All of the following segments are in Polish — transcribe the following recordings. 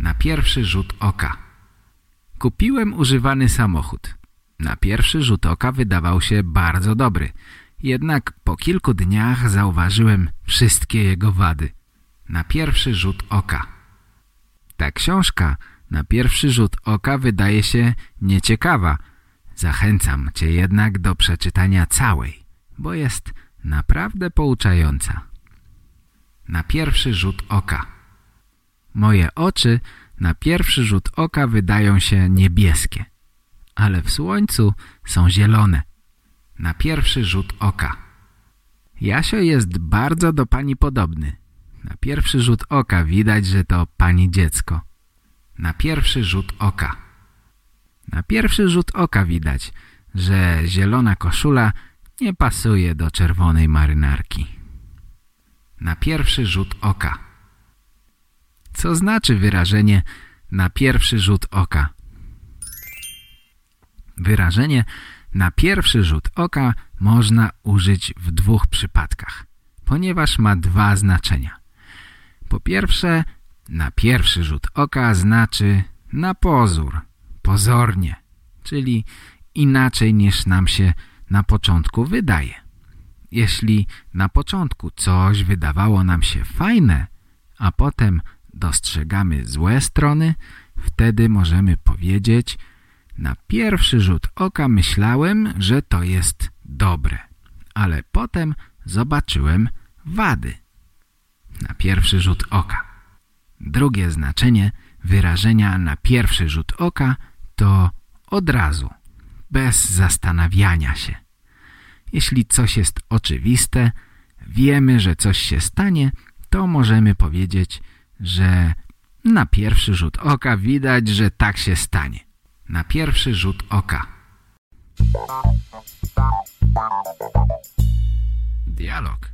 Na pierwszy rzut oka. Kupiłem używany samochód. Na pierwszy rzut oka wydawał się bardzo dobry. Jednak po kilku dniach zauważyłem wszystkie jego wady. Na pierwszy rzut oka. Ta książka na pierwszy rzut oka wydaje się nieciekawa. Zachęcam Cię jednak do przeczytania całej, bo jest naprawdę pouczająca. Na pierwszy rzut oka. Moje oczy na pierwszy rzut oka wydają się niebieskie, ale w słońcu są zielone. Na pierwszy rzut oka. Jasio jest bardzo do pani podobny. Na pierwszy rzut oka widać, że to pani dziecko. Na pierwszy rzut oka. Na pierwszy rzut oka widać, że zielona koszula nie pasuje do czerwonej marynarki. Na pierwszy rzut oka. Co znaczy wyrażenie na pierwszy rzut oka? Wyrażenie na pierwszy rzut oka można użyć w dwóch przypadkach, ponieważ ma dwa znaczenia. Po pierwsze, na pierwszy rzut oka znaczy na pozór, pozornie, czyli inaczej niż nam się na początku wydaje. Jeśli na początku coś wydawało nam się fajne, a potem dostrzegamy złe strony, wtedy możemy powiedzieć na pierwszy rzut oka myślałem, że to jest dobre, ale potem zobaczyłem wady. Na pierwszy rzut oka. Drugie znaczenie wyrażenia na pierwszy rzut oka to od razu, bez zastanawiania się. Jeśli coś jest oczywiste, wiemy, że coś się stanie, to możemy powiedzieć, że na pierwszy rzut oka widać, że tak się stanie. Na pierwszy rzut oka. Dialog.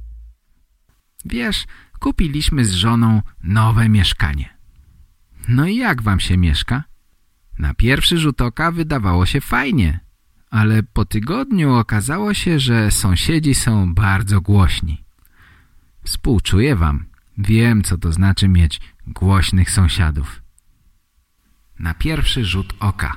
Wiesz, kupiliśmy z żoną nowe mieszkanie. No i jak wam się mieszka? Na pierwszy rzut oka wydawało się fajnie, ale po tygodniu okazało się, że sąsiedzi są bardzo głośni. Współczuję wam. Wiem, co to znaczy mieć głośnych sąsiadów. Na pierwszy rzut oka.